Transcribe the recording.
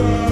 Father.